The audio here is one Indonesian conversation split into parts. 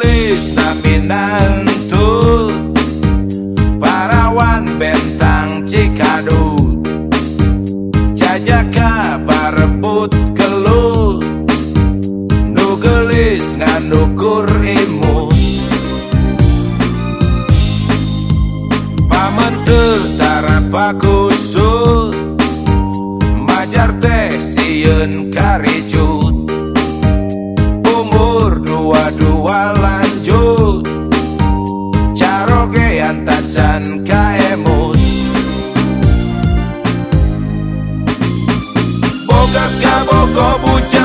tulis taminan tut Parawan bentang cikadut. Jajaka barebut kelut. Nugelis nganukur imut Pamentu tarapakusut Majar teh sieun karicut. Коко будь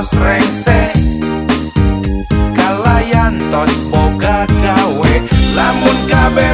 tos rengse Kalayan tos boga gawe Lamun kabe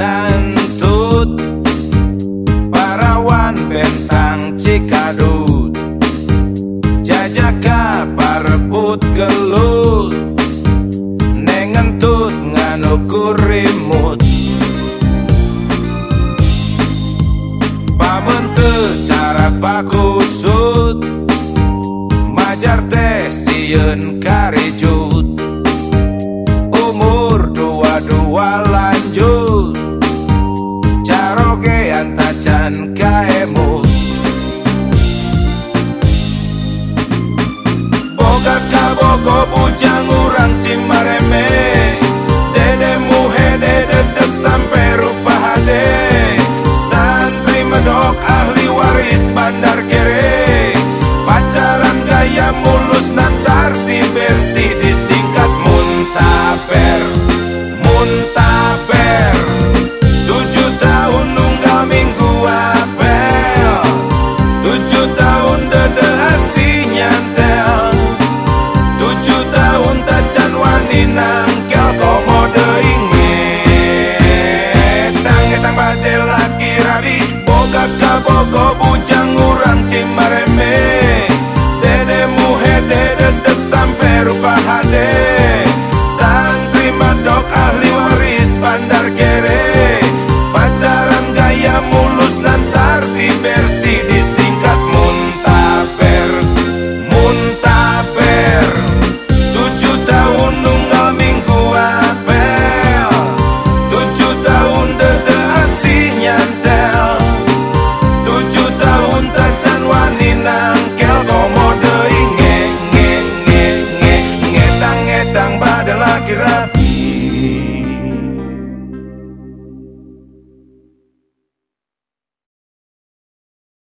nantut. Parawan bentang cikadut. Jajaka parput gelut. Nengentut nganukur rimut. Pamente cara pakusut. Majar teh